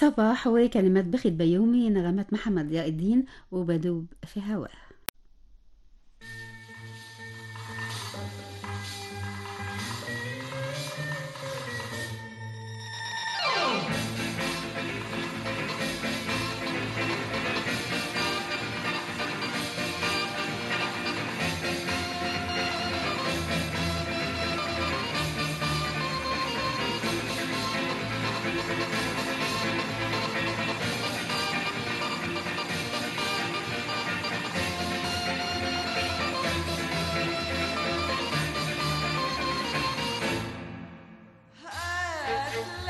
صباح وكلمات بخت بيومي نغمات محمد ضياء الدين وبدوب في هواه. Yes,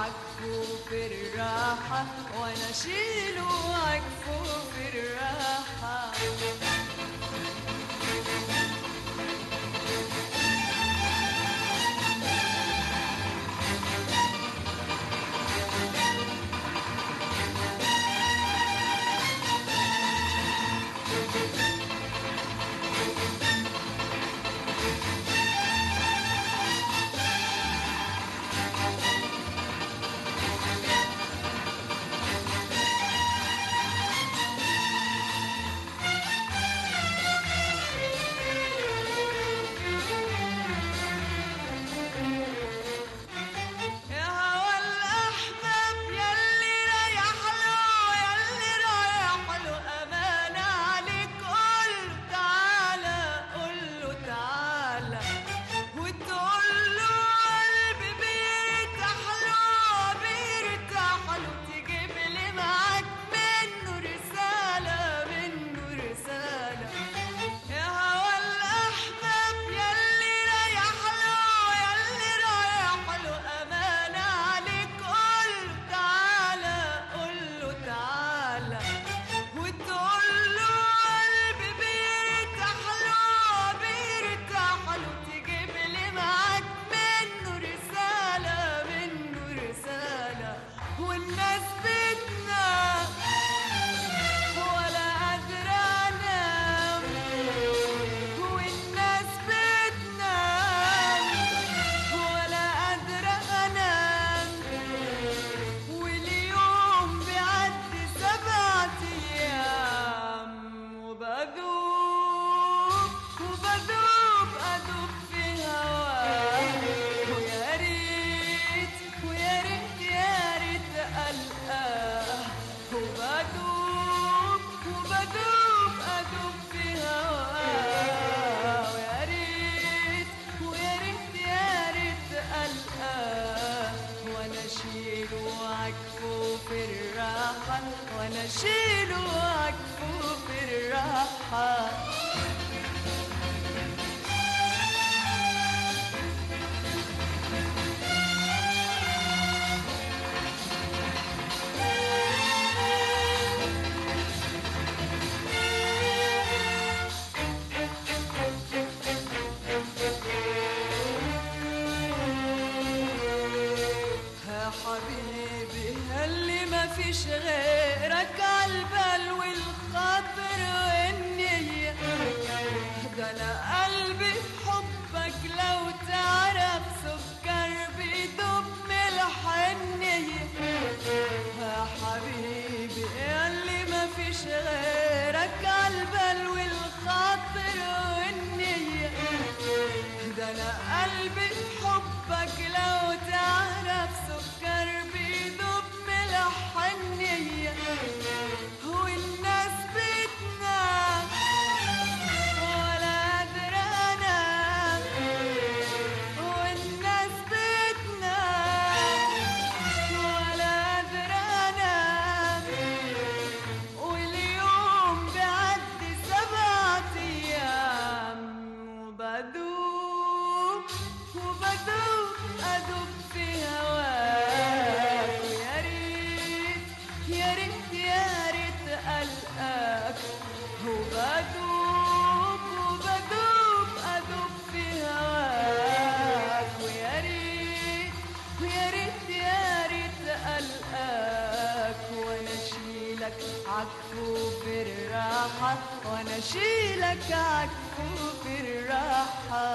عكفه في الراحة وأنا اشيله عكفه في الراحة. قلبي حبك لو تعرف سكر بيدوب ملح النية يا حبيبي اللي ما فيش غيرك وبدوب أدوب في هواك ويا ريت يا ريت يا ألقاك. وبدوب وبدوب أدوب في هواك. ويا ريت ويا ريت يا ألقاك. وأنا أشيلك عكفو في الراحة. وأنا أشيلك عكفو في الراحة.